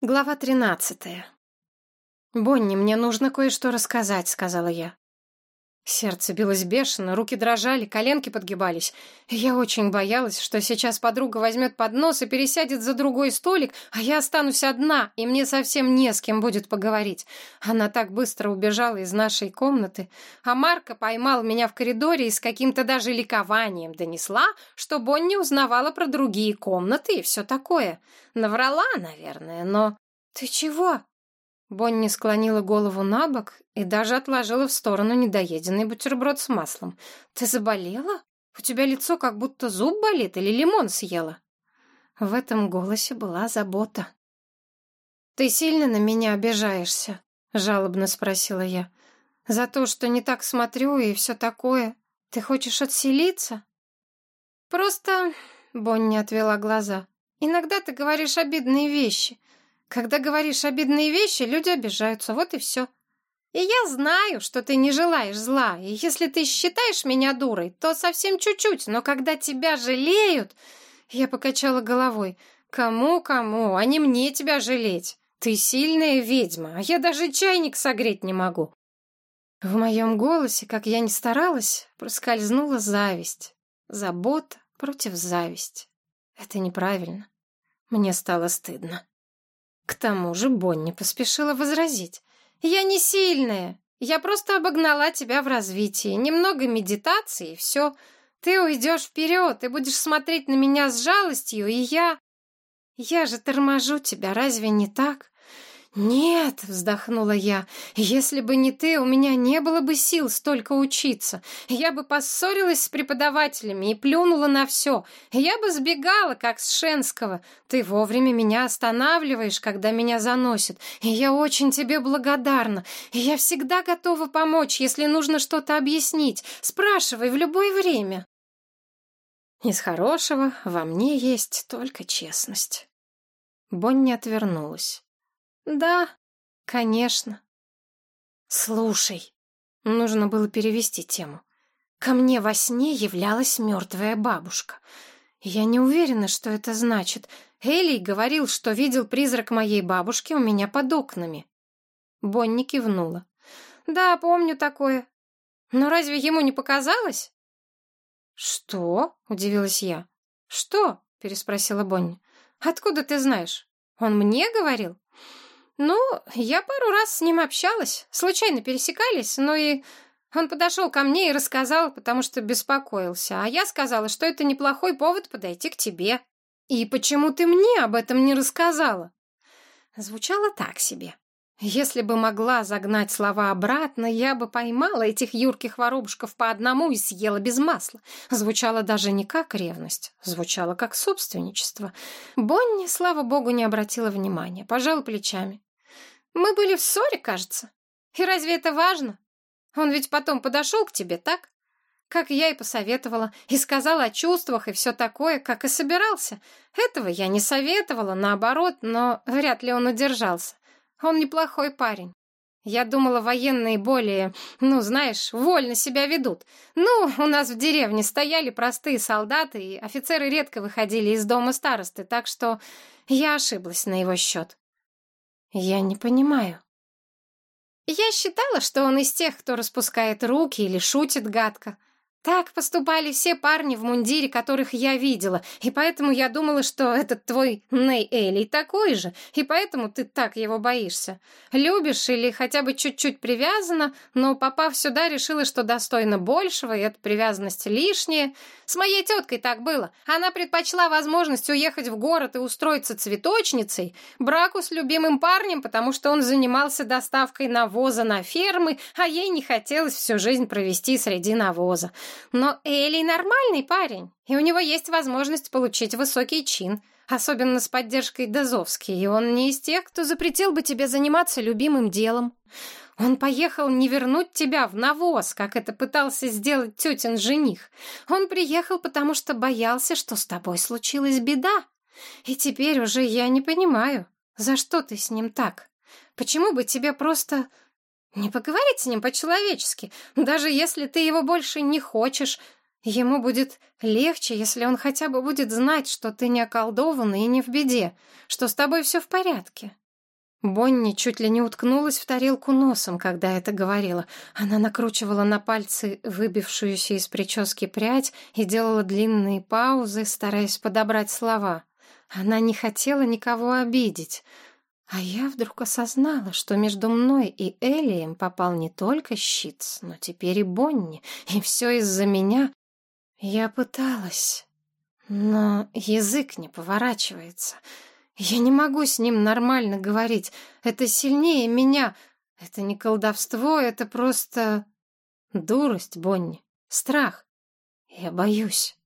Глава тринадцатая. «Бонни, мне нужно кое-что рассказать», — сказала я. Сердце билось бешено, руки дрожали, коленки подгибались. Я очень боялась, что сейчас подруга возьмет поднос и пересядет за другой столик, а я останусь одна, и мне совсем не с кем будет поговорить. Она так быстро убежала из нашей комнаты, а Марка поймал меня в коридоре и с каким-то даже ликованием донесла, что Бонни узнавала про другие комнаты и все такое. Наврала, наверное, но... «Ты чего?» Бонни склонила голову на бок и даже отложила в сторону недоеденный бутерброд с маслом. «Ты заболела? У тебя лицо как будто зуб болит или лимон съела?» В этом голосе была забота. «Ты сильно на меня обижаешься?» — жалобно спросила я. «За то, что не так смотрю и все такое. Ты хочешь отселиться?» «Просто...» — Бонни отвела глаза. «Иногда ты говоришь обидные вещи. Когда говоришь обидные вещи, люди обижаются, вот и все. И я знаю, что ты не желаешь зла, и если ты считаешь меня дурой, то совсем чуть-чуть, но когда тебя жалеют... Я покачала головой. Кому-кому, а не мне тебя жалеть. Ты сильная ведьма, а я даже чайник согреть не могу. В моем голосе, как я ни старалась, проскользнула зависть. Забота против зависти. Это неправильно. Мне стало стыдно. К тому же Бонни поспешила возразить. «Я не сильная. Я просто обогнала тебя в развитии. Немного медитации, и все. Ты уйдешь вперед и будешь смотреть на меня с жалостью, и я... Я же торможу тебя, разве не так? «Нет», — вздохнула я, — «если бы не ты, у меня не было бы сил столько учиться. Я бы поссорилась с преподавателями и плюнула на все. Я бы сбегала, как с Шенского. Ты вовремя меня останавливаешь, когда меня заносит. И я очень тебе благодарна. Я всегда готова помочь, если нужно что-то объяснить. Спрашивай в любое время». Из хорошего во мне есть только честность. Бонни отвернулась. Да, конечно. Слушай, нужно было перевести тему. Ко мне во сне являлась мертвая бабушка. Я не уверена, что это значит. Элли говорил, что видел призрак моей бабушки у меня под окнами. Бонни кивнула. Да, помню такое. Но разве ему не показалось? Что? Удивилась я. Что? Переспросила Бонни. Откуда ты знаешь? Он мне говорил? «Ну, я пару раз с ним общалась, случайно пересекались, но и он подошел ко мне и рассказал, потому что беспокоился, а я сказала, что это неплохой повод подойти к тебе. И почему ты мне об этом не рассказала?» Звучало так себе. Если бы могла загнать слова обратно, я бы поймала этих юрких воробушков по одному и съела без масла. Звучало даже не как ревность, звучало как собственничество. Бонни, слава богу, не обратила внимания, пожала плечами. Мы были в ссоре, кажется. И разве это важно? Он ведь потом подошел к тебе, так? Как я и посоветовала, и сказала о чувствах и все такое, как и собирался. Этого я не советовала, наоборот, но вряд ли он удержался. Он неплохой парень. Я думала, военные более, ну, знаешь, вольно себя ведут. Ну, у нас в деревне стояли простые солдаты, и офицеры редко выходили из дома старосты, так что я ошиблась на его счет. Я не понимаю. Я считала, что он из тех, кто распускает руки или шутит гадко. Так поступали все парни в мундире, которых я видела, и поэтому я думала, что этот твой Ней Элли такой же, и поэтому ты так его боишься. Любишь или хотя бы чуть-чуть привязана, но, попав сюда, решила, что достойна большего, и эта привязанность лишняя. С моей теткой так было. Она предпочла возможность уехать в город и устроиться цветочницей, браку с любимым парнем, потому что он занимался доставкой навоза на фермы, а ей не хотелось всю жизнь провести среди навоза. Но Элли нормальный парень, и у него есть возможность получить высокий чин, особенно с поддержкой Дозовски, и он не из тех, кто запретил бы тебе заниматься любимым делом. Он поехал не вернуть тебя в навоз, как это пытался сделать тетин жених. Он приехал, потому что боялся, что с тобой случилась беда. И теперь уже я не понимаю, за что ты с ним так? Почему бы тебе просто не поговорить с ним по-человечески, даже если ты его больше не хочешь. Ему будет легче, если он хотя бы будет знать, что ты не околдована и не в беде, что с тобой все в порядке. Бонни чуть ли не уткнулась в тарелку носом, когда это говорила. Она накручивала на пальцы выбившуюся из прически прядь и делала длинные паузы, стараясь подобрать слова. Она не хотела никого обидеть. А я вдруг осознала, что между мной и Элием попал не только щит, но теперь и Бонни, и все из-за меня. Я пыталась, но язык не поворачивается — я не могу с ним нормально говорить. Это сильнее меня. Это не колдовство, это просто... Дурость, Бонни. Страх. Я боюсь.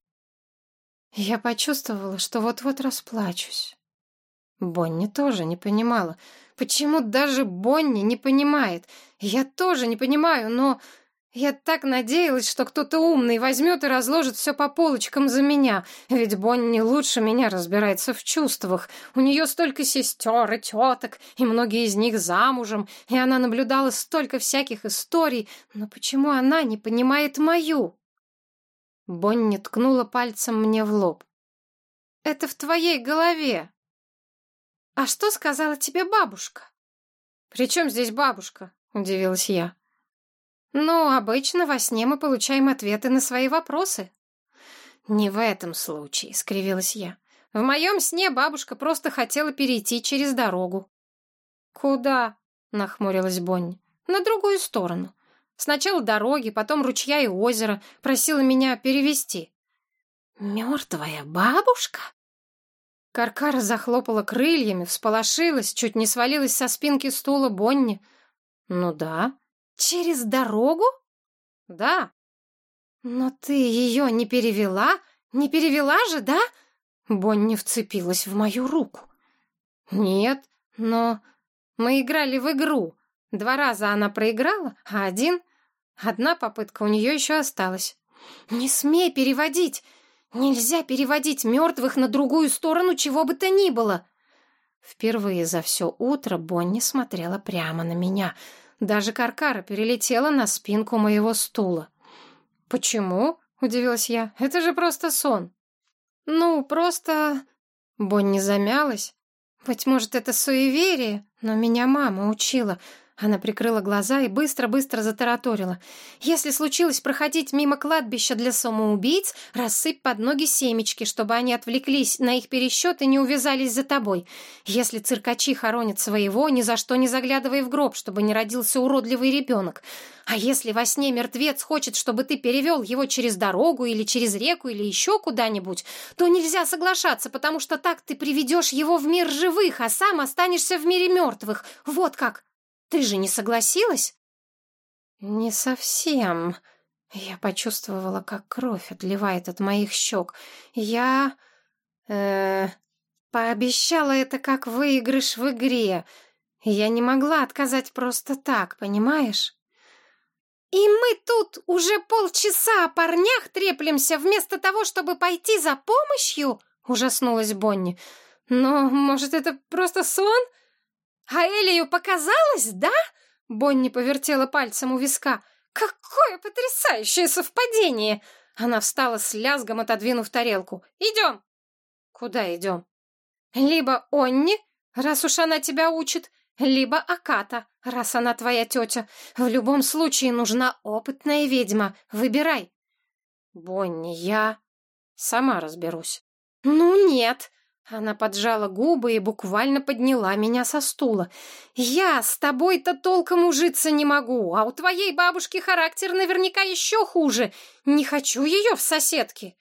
Я почувствовала, что вот-вот расплачусь. Бонни тоже не понимала. Почему даже Бонни не понимает? Я тоже не понимаю, но я так надеялась, что кто-то умный возьмет и разложит все по полочкам за меня, ведь Бонни лучше меня разбирается в чувствах. У нее столько сестер и теток, и многие из них замужем, и она наблюдала столько всяких историй, но почему она не понимает мою? Бонни ткнула пальцем мне в лоб. «Это в твоей голове!» «А что сказала тебе бабушка?» «При чем здесь бабушка?» — удивилась я. «Ну, обычно во сне мы получаем ответы на свои вопросы». «Не в этом случае», — скривилась я. «В моем сне бабушка просто хотела перейти через дорогу». «Куда?» — нахмурилась Бонни. «На другую сторону. Сначала дороги, потом ручья и озеро. Просила меня перевести». «Мертвая бабушка?» Каркара захлопала крыльями, всполошилась, чуть не свалилась со спинки стула Бонни. «Ну да», Через дорогу? Да. Но ты ее не перевела? Не перевела же, да? Бонни вцепилась в мою руку. Нет, но мы играли в игру. Два раза она проиграла, а один... Одна попытка у нее еще осталась. Не смей переводить! Нельзя переводить мертвых на другую сторону чего бы то ни было. Впервые за все утро Бонни смотрела прямо на меня — даже Каркара перелетела на спинку моего стула. «Почему?» — удивилась я. «Это же просто сон». «Ну, просто...» Бонни замялась. «Быть может, это суеверие, но меня мама учила. Она прикрыла глаза и быстро-быстро затараторила. «Если случилось проходить мимо кладбища для самоубийц, рассыпь под ноги семечки, чтобы они отвлеклись на их пересчет и не увязались за тобой. Если циркачи хоронят своего, ни за что не заглядывай в гроб, чтобы не родился уродливый ребенок. А если во сне мертвец хочет, чтобы ты перевел его через дорогу или через реку или еще куда-нибудь, то нельзя соглашаться, потому что так ты приведешь его в мир живых, а сам останешься в мире мертвых. Вот как!» Ты же не согласилась?» «Не совсем». Я почувствовала, как кровь отливает от моих щек. Я... э пообещала это как выигрыш в игре. Я не могла отказать просто так, понимаешь? «И мы тут уже полчаса о парнях треплемся вместо того, чтобы пойти за помощью?» — ужаснулась Бонни. «Но, может, это просто сон?» «А Элию показалось, да?» Бонни повертела пальцем у виска. «Какое потрясающее совпадение!» Она встала с лязгом, отодвинув тарелку. «Идем!» «Куда идем?» «Либо Онни, раз уж она тебя учит, либо Аката, раз она твоя тетя. В любом случае нужна опытная ведьма. Выбирай». «Бонни, я сама разберусь». «Ну нет!» Она поджала губы и буквально подняла меня со стула. «Я с тобой-то толком ужиться не могу, а у твоей бабушки характер наверняка еще хуже. Не хочу ее в соседки».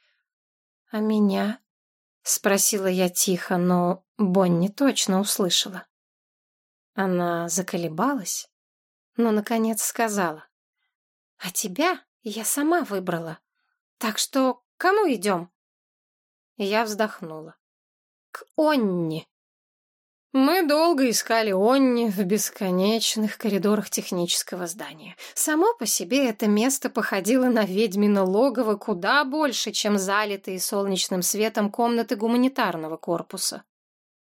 «А меня?» — спросила я тихо, но Бонни точно услышала. Она заколебалась, но, наконец, сказала. «А тебя я сама выбрала. Так что кому идем?» Я вздохнула к Онни. Мы долго искали Онни в бесконечных коридорах технического здания. Само по себе это место походило на ведьмино логово куда больше, чем залитые солнечным светом комнаты гуманитарного корпуса.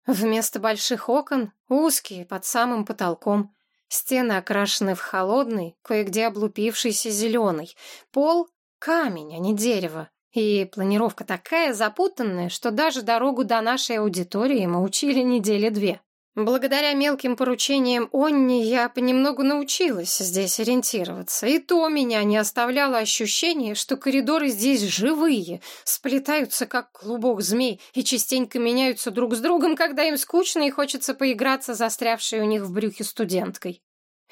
Вместо больших окон — узкие, под самым потолком. Стены окрашены в холодный, кое-где облупившийся зеленый. Пол — камень, а не дерево. И планировка такая запутанная, что даже дорогу до нашей аудитории мы учили недели две. Благодаря мелким поручениям Онни я понемногу научилась здесь ориентироваться, и то меня не оставляло ощущение, что коридоры здесь живые, сплетаются как клубок змей и частенько меняются друг с другом, когда им скучно и хочется поиграться застрявшей у них в брюхе студенткой.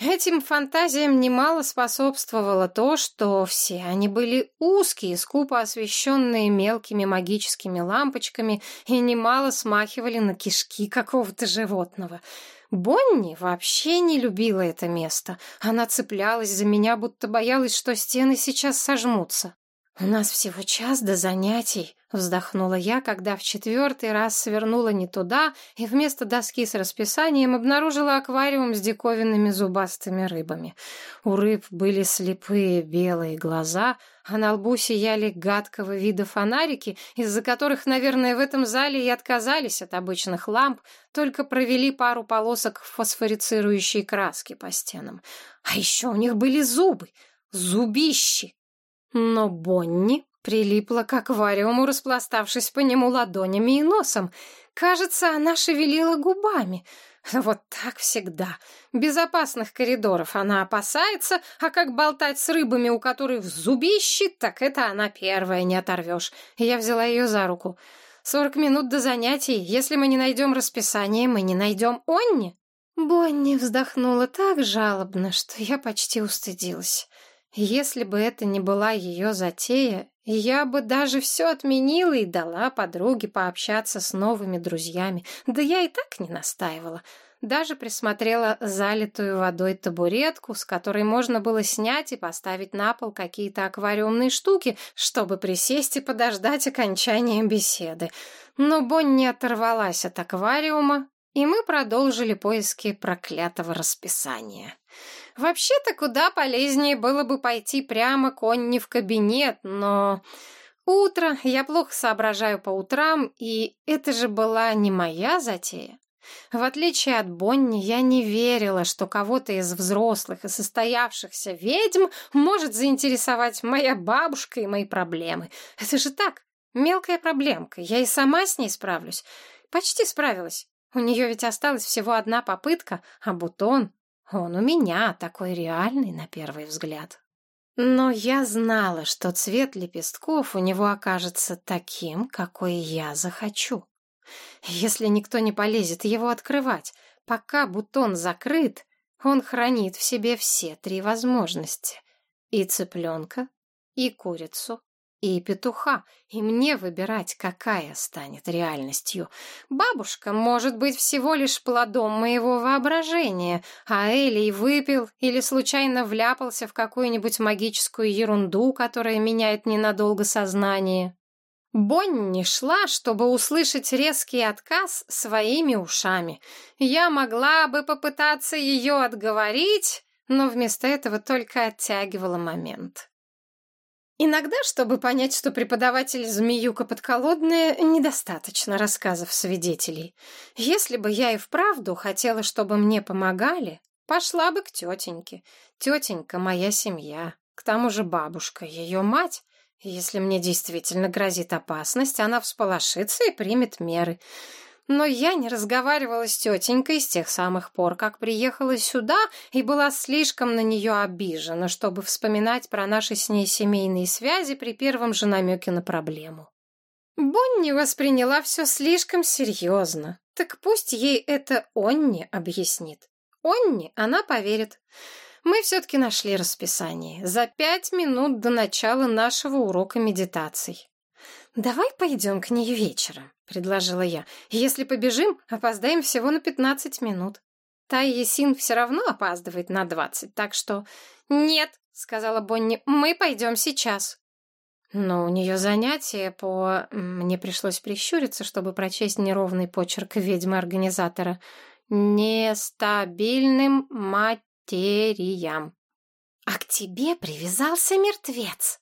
Этим фантазиям немало способствовало то, что все они были узкие, скупо освещенные мелкими магическими лампочками и немало смахивали на кишки какого-то животного. Бонни вообще не любила это место. Она цеплялась за меня, будто боялась, что стены сейчас сожмутся. «У нас всего час до занятий», — вздохнула я, когда в четвертый раз свернула не туда и вместо доски с расписанием обнаружила аквариум с диковинными зубастыми рыбами. У рыб были слепые белые глаза, а на лбу сияли гадкого вида фонарики, из-за которых, наверное, в этом зале и отказались от обычных ламп, только провели пару полосок фосфорицирующей краски по стенам. А еще у них были зубы, зубищи. Но Бонни прилипла к аквариуму, распластавшись по нему ладонями и носом. Кажется, она шевелила губами. Вот так всегда. Безопасных коридоров она опасается, а как болтать с рыбами, у которых зубищи, так это она первая, не оторвешь. Я взяла ее за руку. «Сорок минут до занятий. Если мы не найдем расписание, мы не найдем Онни». Бонни вздохнула так жалобно, что я почти устыдилась. Если бы это не была ее затея, я бы даже все отменила и дала подруге пообщаться с новыми друзьями. Да я и так не настаивала. Даже присмотрела залитую водой табуретку, с которой можно было снять и поставить на пол какие-то аквариумные штуки, чтобы присесть и подождать окончания беседы. Но Бонни оторвалась от аквариума, и мы продолжили поиски проклятого расписания. Вообще-то куда полезнее было бы пойти прямо к Онне в кабинет, но... Утро, я плохо соображаю по утрам, и это же была не моя затея. В отличие от Бонни, я не верила, что кого-то из взрослых и состоявшихся ведьм может заинтересовать моя бабушка и мои проблемы. Это же так, мелкая проблемка, я и сама с ней справлюсь. Почти справилась. У нее ведь осталась всего одна попытка, а бутон он у меня такой реальный на первый взгляд. Но я знала, что цвет лепестков у него окажется таким, какой я захочу. Если никто не полезет его открывать, пока бутон закрыт, он хранит в себе все три возможности. И цыпленка, и курицу, и петуха, и мне выбирать, какая станет реальностью. Бабушка может быть всего лишь плодом моего воображения, а Элей выпил или случайно вляпался в какую-нибудь магическую ерунду, которая меняет ненадолго сознание. Бонни шла, чтобы услышать резкий отказ своими ушами. Я могла бы попытаться ее отговорить, но вместо этого только оттягивала момент. Иногда, чтобы понять, что преподаватель змеюка подколодная, недостаточно рассказов свидетелей. Если бы я и вправду хотела, чтобы мне помогали, пошла бы к тетеньке. Тетенька — моя семья. К тому же бабушка — ее мать. Если мне действительно грозит опасность, она всполошится и примет меры. Но я не разговаривала с тетенькой с тех самых пор, как приехала сюда и была слишком на нее обижена, чтобы вспоминать про наши с ней семейные связи при первом же намеке на проблему. Бонни восприняла все слишком серьезно. Так пусть ей это Онни объяснит. Онни она поверит. Мы все-таки нашли расписание. За пять минут до начала нашего урока медитаций. «Давай пойдем к ней вечером», — предложила я. «Если побежим, опоздаем всего на пятнадцать минут. Тайя Син все равно опаздывает на двадцать, так что...» «Нет», — сказала Бонни, — «мы пойдем сейчас». Но у нее занятие по... Мне пришлось прищуриться, чтобы прочесть неровный почерк ведьмы-организатора. Нестабильным материям. А к тебе привязался мертвец.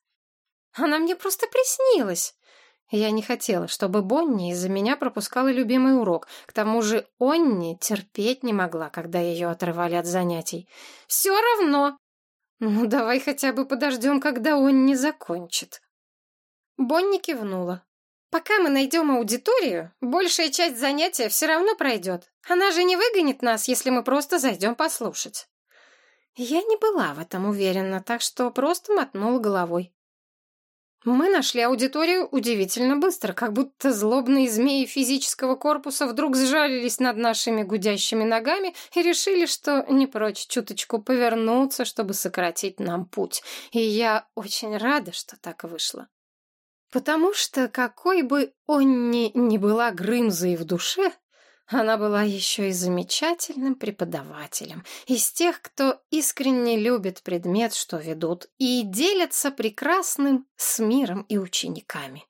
Она мне просто приснилась. Я не хотела, чтобы Бонни из-за меня пропускала любимый урок. К тому же Онни терпеть не могла, когда ее отрывали от занятий. «Все равно!» «Ну, давай хотя бы подождем, когда Онни закончит». Бонни кивнула. Пока мы найдем аудиторию, большая часть занятия все равно пройдет. Она же не выгонит нас, если мы просто зайдем послушать. Я не была в этом уверена, так что просто мотнула головой. Мы нашли аудиторию удивительно быстро, как будто злобные змеи физического корпуса вдруг сжалились над нашими гудящими ногами и решили, что не прочь чуточку повернуться, чтобы сократить нам путь. И я очень рада, что так вышло. Потому что какой бы Онни ни была Грымзой в душе, она была еще и замечательным преподавателем, из тех, кто искренне любит предмет, что ведут, и делятся прекрасным с миром и учениками.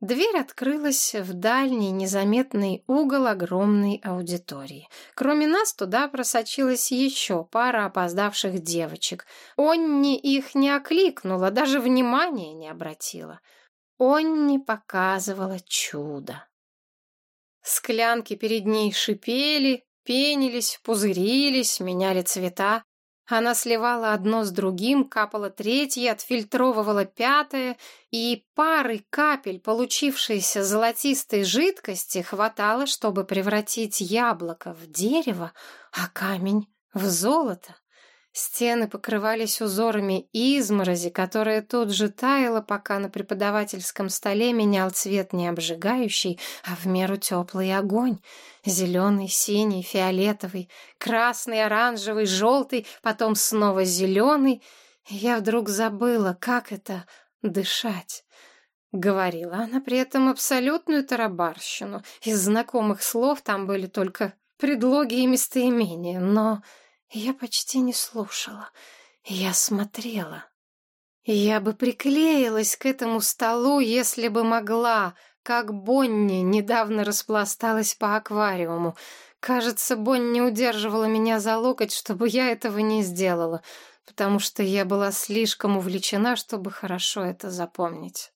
Дверь открылась в дальний незаметный угол огромной аудитории. Кроме нас туда просочилась еще пара опоздавших девочек. Онни их не окликнула, даже внимания не обратила. Онни показывала чудо. Склянки перед ней шипели, пенились, пузырились, меняли цвета. Она сливала одно с другим, капала третье, отфильтровывала пятое, и пары капель получившейся золотистой жидкости хватало, чтобы превратить яблоко в дерево, а камень в золото. Стены покрывались узорами изморози, которая тут же таяла, пока на преподавательском столе менял цвет не обжигающий, а в меру теплый огонь. Зеленый, синий, фиолетовый, красный, оранжевый, желтый, потом снова зеленый. Я вдруг забыла, как это — дышать. Говорила она при этом абсолютную тарабарщину. Из знакомых слов там были только предлоги и местоимения, но... Я почти не слушала. Я смотрела. Я бы приклеилась к этому столу, если бы могла, как Бонни недавно распласталась по аквариуму. Кажется, Бонни удерживала меня за локоть, чтобы я этого не сделала, потому что я была слишком увлечена, чтобы хорошо это запомнить.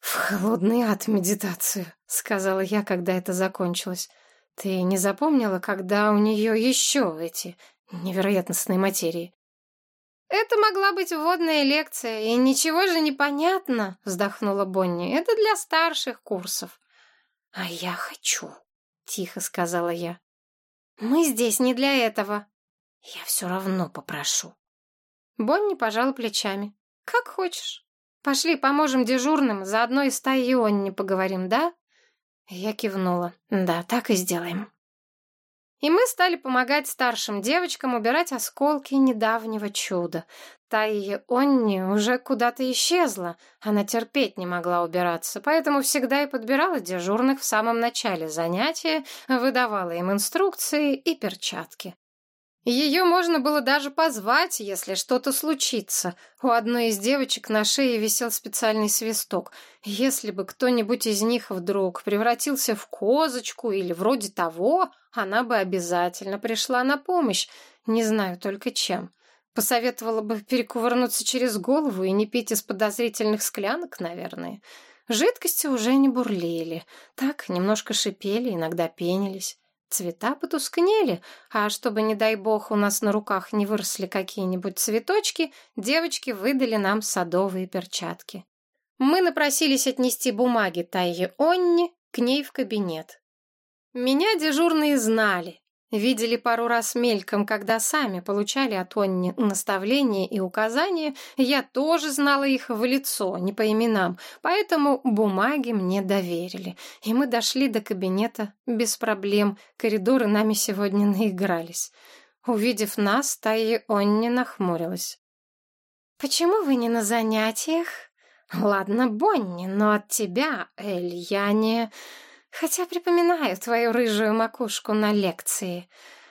«В холодный ад медитацию», — сказала я, когда это закончилось. «Ты не запомнила, когда у нее еще эти невероятностной материи. «Это могла быть вводная лекция, и ничего же не понятно», — вздохнула Бонни. «Это для старших курсов». «А я хочу», — тихо сказала я. «Мы здесь не для этого». «Я все равно попрошу». Бонни пожала плечами. «Как хочешь. Пошли, поможем дежурным, заодно и с Тайонни поговорим, да?» Я кивнула. «Да, так и сделаем». И мы стали помогать старшим девочкам убирать осколки недавнего чуда. Таия Онни уже куда-то исчезла, она терпеть не могла убираться, поэтому всегда и подбирала дежурных в самом начале занятия, выдавала им инструкции и перчатки. Ее можно было даже позвать, если что-то случится. У одной из девочек на шее висел специальный свисток. Если бы кто-нибудь из них вдруг превратился в козочку или вроде того, она бы обязательно пришла на помощь. Не знаю только чем. Посоветовала бы перекувырнуться через голову и не пить из подозрительных склянок, наверное. Жидкости уже не бурлили. Так, немножко шипели, иногда пенились. Цвета потускнели, а чтобы, не дай бог, у нас на руках не выросли какие-нибудь цветочки, девочки выдали нам садовые перчатки. Мы напросились отнести бумаги Тайе Онни к ней в кабинет. Меня дежурные знали, Видели пару раз мельком, когда сами получали от Онни наставления и указания. Я тоже знала их в лицо, не по именам, поэтому бумаги мне доверили. И мы дошли до кабинета без проблем. Коридоры нами сегодня наигрались. Увидев нас, Таи Онни нахмурилась. «Почему вы не на занятиях?» «Ладно, Бонни, но от тебя, Эль, я не...» Хотя припоминаю твою рыжую макушку на лекции.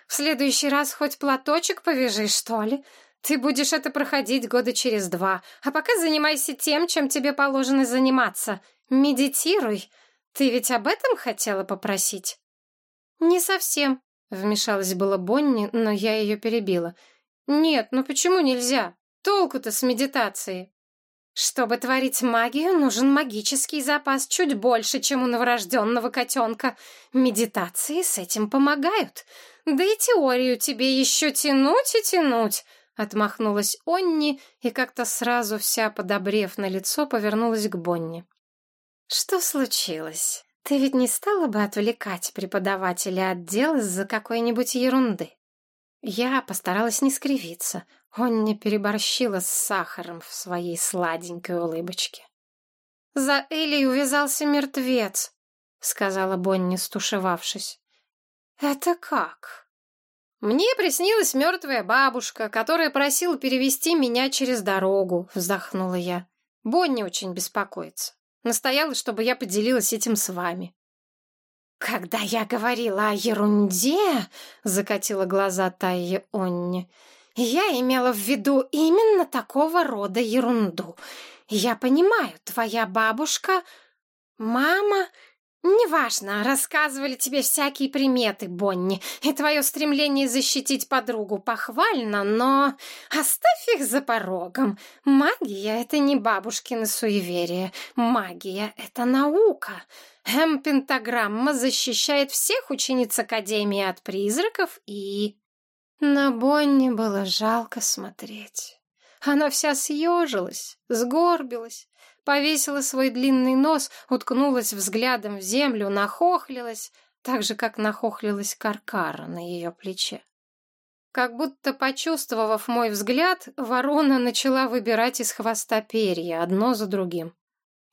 В следующий раз хоть платочек повяжи, что ли? Ты будешь это проходить года через два. А пока занимайся тем, чем тебе положено заниматься. Медитируй. Ты ведь об этом хотела попросить? Не совсем, вмешалась была Бонни, но я ее перебила. Нет, ну почему нельзя? Толку-то с медитацией. Чтобы творить магию, нужен магический запас чуть больше, чем у новорожденного котенка. Медитации с этим помогают. Да и теорию тебе еще тянуть и тянуть. Отмахнулась Онни и как-то сразу вся подобрев на лицо повернулась к Бонни. «Что случилось? Ты ведь не стала бы отвлекать преподавателя от дел из-за какой-нибудь ерунды?» Я постаралась не скривиться. Он не переборщила с сахаром в своей сладенькой улыбочке. «За Элей увязался мертвец», — сказала Бонни, стушевавшись. «Это как?» «Мне приснилась мертвая бабушка, которая просила перевести меня через дорогу», — вздохнула я. «Бонни очень беспокоится. Настояла, чтобы я поделилась этим с вами». «Когда я говорила о ерунде», — закатила глаза Тайе Онни, — «я имела в виду именно такого рода ерунду. Я понимаю, твоя бабушка, мама «Неважно, рассказывали тебе всякие приметы, Бонни, и твое стремление защитить подругу похвально, но оставь их за порогом. Магия — это не бабушкины суеверие, магия — это наука. М-пентаграмма защищает всех учениц Академии от призраков и...» На Бонни было жалко смотреть. Она вся съежилась, сгорбилась, повесила свой длинный нос, уткнулась взглядом в землю, нахохлилась, так же, как нахохлилась Каркара на ее плече. Как будто почувствовав мой взгляд, ворона начала выбирать из хвоста перья, одно за другим.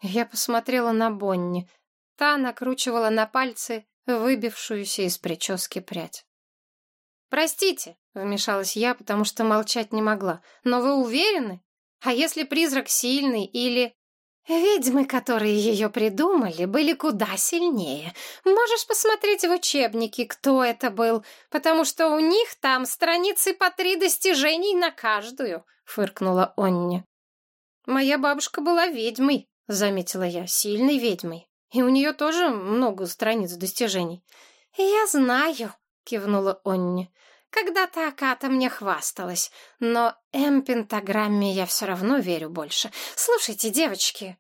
Я посмотрела на Бонни. Та накручивала на пальцы выбившуюся из прически прядь. «Простите», — вмешалась я, потому что молчать не могла, «но вы уверены? А если призрак сильный или...» Ведьмы, которые ее придумали, были куда сильнее. Можешь посмотреть в учебнике, кто это был, потому что у них там страницы по три достижений на каждую, фыркнула Онни. Моя бабушка была ведьмой, заметила я, сильной ведьмой. И у нее тоже много страниц достижений. Я знаю, кивнула Онни. Когда-то Аката мне хвасталась, но М-пентаграмме я все равно верю больше. Слушайте, девочки,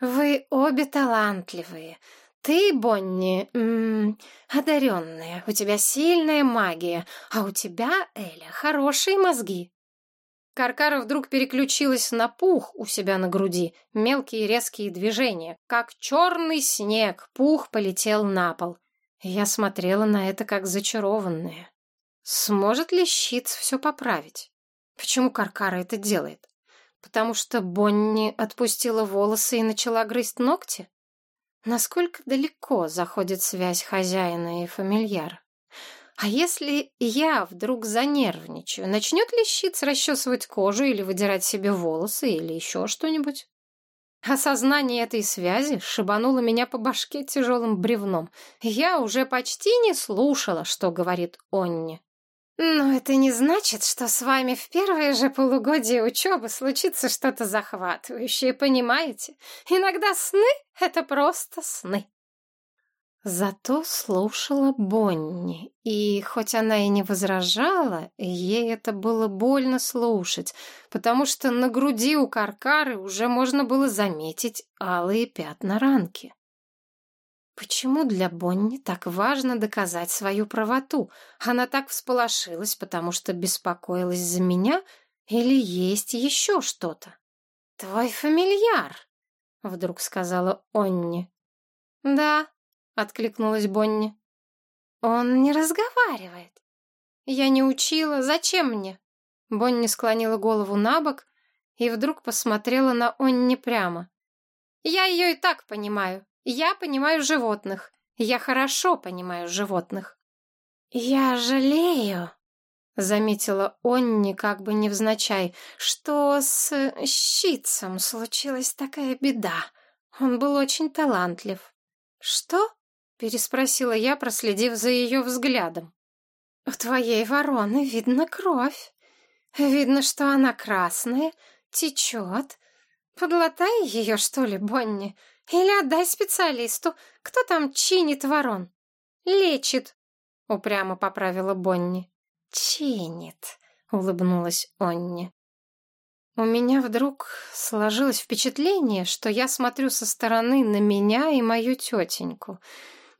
вы обе талантливые. Ты, Бонни, м -м, одаренная, у тебя сильная магия, а у тебя, Эля, хорошие мозги. Каркара вдруг переключилась на пух у себя на груди, мелкие резкие движения. Как черный снег, пух полетел на пол. Я смотрела на это как зачарованная. Сможет ли щит все поправить? Почему Каркара это делает? Потому что Бонни отпустила волосы и начала грызть ногти? Насколько далеко заходит связь хозяина и фамильяра? А если я вдруг занервничаю, начнет ли щит расчесывать кожу или выдирать себе волосы или еще что-нибудь? Осознание этой связи шибануло меня по башке тяжелым бревном. Я уже почти не слушала, что говорит Онни. Но это не значит, что с вами в первое же полугодие учебы случится что-то захватывающее, понимаете? Иногда сны — это просто сны. Зато слушала Бонни, и хоть она и не возражала, ей это было больно слушать, потому что на груди у Каркары уже можно было заметить алые пятна ранки. Почему для Бонни так важно доказать свою правоту? Она так всполошилась, потому что беспокоилась за меня или есть еще что-то? «Твой фамильяр», — вдруг сказала Онни. «Да», — откликнулась Бонни. «Он не разговаривает». «Я не учила. Зачем мне?» Бонни склонила голову на бок и вдруг посмотрела на Онни прямо. «Я ее и так понимаю. Я понимаю животных. Я хорошо понимаю животных. Я жалею, заметила Онни как бы невзначай, что с щитцем случилась такая беда. Он был очень талантлив. Что? переспросила я, проследив за ее взглядом. У твоей вороны видно кровь. Видно, что она красная, течет. Подлатай ее, что ли, Бонни? Или отдай специалисту. Кто там чинит ворон? Лечит, упрямо поправила Бонни. Чинит, улыбнулась Онни. У меня вдруг сложилось впечатление, что я смотрю со стороны на меня и мою тетеньку.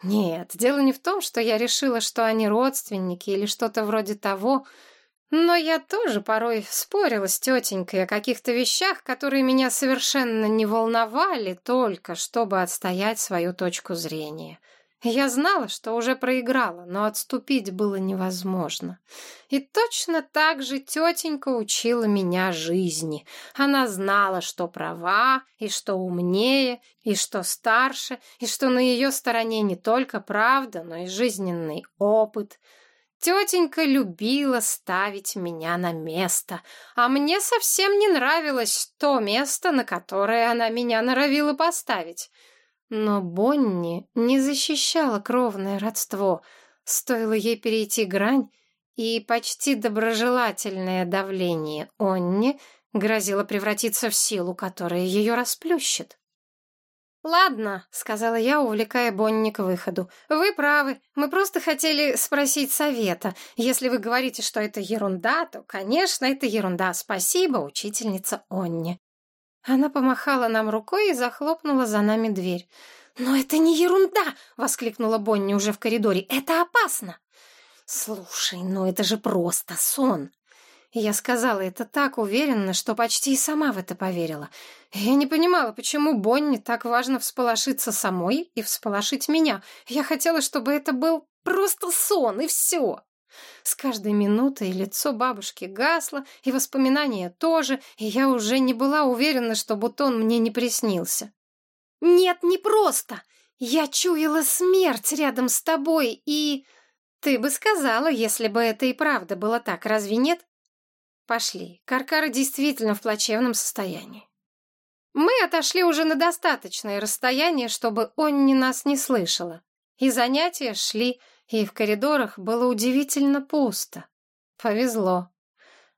Нет, дело не в том, что я решила, что они родственники или что-то вроде того. Но я тоже порой спорила с тетенькой о каких-то вещах, которые меня совершенно не волновали, только чтобы отстоять свою точку зрения. Я знала, что уже проиграла, но отступить было невозможно. И точно так же тетенька учила меня жизни. Она знала, что права, и что умнее, и что старше, и что на ее стороне не только правда, но и жизненный опыт. Тетенька любила ставить меня на место, а мне совсем не нравилось то место, на которое она меня норовила поставить. Но Бонни не защищала кровное родство. Стоило ей перейти грань, и почти доброжелательное давление Онни грозило превратиться в силу, которая ее расплющит. «Ладно», — сказала я, увлекая Бонни к выходу. «Вы правы. Мы просто хотели спросить совета. Если вы говорите, что это ерунда, то, конечно, это ерунда. Спасибо, учительница Онни». Она помахала нам рукой и захлопнула за нами дверь. «Но это не ерунда!» — воскликнула Бонни уже в коридоре. «Это опасно!» «Слушай, ну это же просто сон!» Я сказала это так уверенно, что почти и сама в это поверила. Я не понимала, почему Бонни так важно всполошиться самой и всполошить меня. Я хотела, чтобы это был просто сон, и все. С каждой минутой лицо бабушки гасло, и воспоминания тоже, и я уже не была уверена, что бутон мне не приснился. «Нет, не просто! Я чуяла смерть рядом с тобой, и...» «Ты бы сказала, если бы это и правда было так, разве нет?» «Пошли. Каркара действительно в плачевном состоянии». Мы отошли уже на достаточное расстояние, чтобы Онни нас не слышала. И занятия шли, и в коридорах было удивительно пусто. Повезло.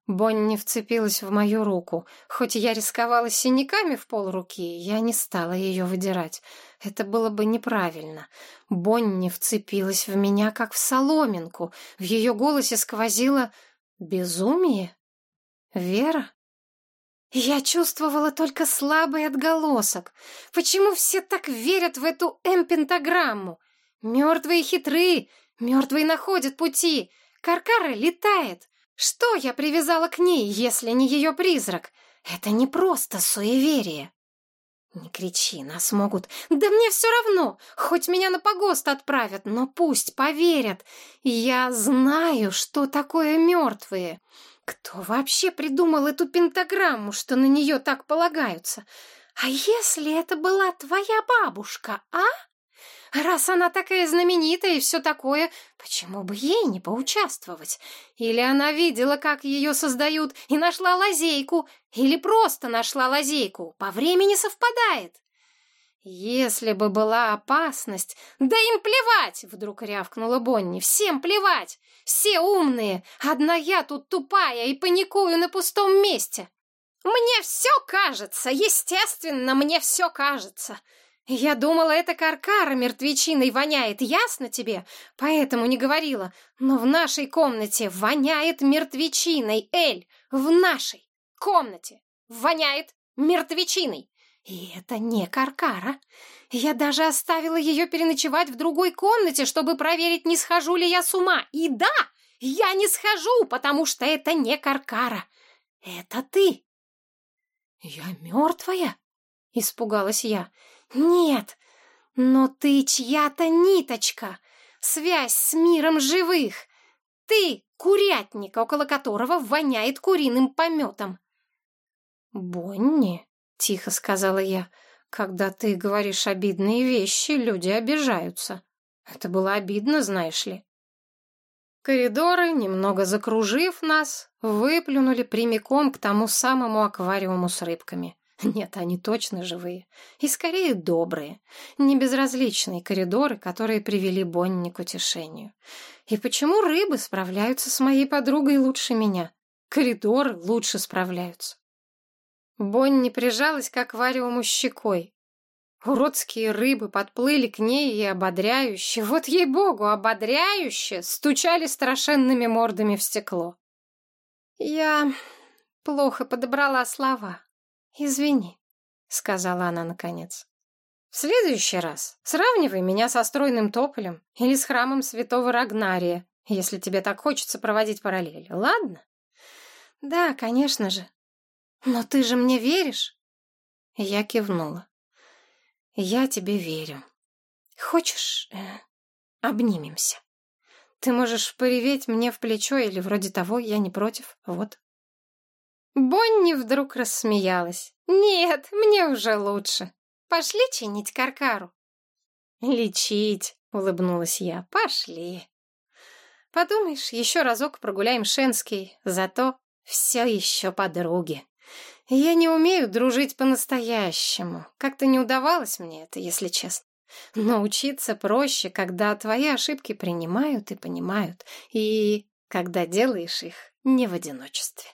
Бонни вцепилась в мою руку. Хоть я рисковала синяками в полруки, я не стала ее выдирать. Это было бы неправильно. Бонни вцепилась в меня, как в соломинку. В ее голосе сквозило безумие. Вера? Я чувствовала только слабый отголосок. Почему все так верят в эту М-пентаграмму? Мертвые хитры, мертвые находят пути. Каркара летает. Что я привязала к ней, если не ее призрак? Это не просто суеверие. Не кричи, нас могут... Да мне все равно, хоть меня на погост отправят, но пусть поверят. Я знаю, что такое мертвые. Кто вообще придумал эту пентаграмму, что на нее так полагаются? А если это была твоя бабушка, а? Раз она такая знаменитая и все такое, почему бы ей не поучаствовать? Или она видела, как ее создают, и нашла лазейку, или просто нашла лазейку, по времени совпадает. Если бы была опасность... Да им плевать, вдруг рявкнула Бонни. Всем плевать. Все умные. Одна я тут тупая и паникую на пустом месте. Мне все кажется, естественно, мне все кажется. «Я думала, это каркара мертвечиной воняет, ясно тебе? Поэтому не говорила. Но в нашей комнате воняет мертвечиной, Эль! В нашей комнате воняет мертвечиной!» И это не каркара. Я даже оставила ее переночевать в другой комнате, чтобы проверить, не схожу ли я с ума. И да, я не схожу, потому что это не каркара. Это ты. Я мертвая? Испугалась я. «Нет, но ты чья-то ниточка, связь с миром живых. Ты — курятник, около которого воняет куриным пометом». «Бонни», — тихо сказала я, — «когда ты говоришь обидные вещи, люди обижаются. Это было обидно, знаешь ли». Коридоры, немного закружив нас, выплюнули прямиком к тому самому аквариуму с рыбками. Нет, они точно живые. И скорее добрые. Не безразличные коридоры, которые привели Бонни к утешению. И почему рыбы справляются с моей подругой лучше меня? Коридоры лучше справляются. Бонни прижалась к аквариуму щекой. Уродские рыбы подплыли к ней и ободряюще, вот ей-богу, ободряюще, стучали страшенными мордами в стекло. Я плохо подобрала слова. «Извини», — сказала она наконец. «В следующий раз сравнивай меня со стройным тополем или с храмом святого Рагнария, если тебе так хочется проводить параллели, ладно?» Да, конечно же. Но ты же мне веришь? Я кивнула. Я тебе верю. Хочешь, э, обнимемся? Ты можешь пореветь мне в плечо или вроде того, я не против, вот. Бонни вдруг рассмеялась. «Нет, мне уже лучше. Пошли чинить каркару». «Лечить», — улыбнулась я. «Пошли». «Подумаешь, еще разок прогуляем Шенский, зато все еще подруги. Я не умею дружить по-настоящему. Как-то не удавалось мне это, если честно. Но учиться проще, когда твои ошибки принимают и понимают, и когда делаешь их не в одиночестве.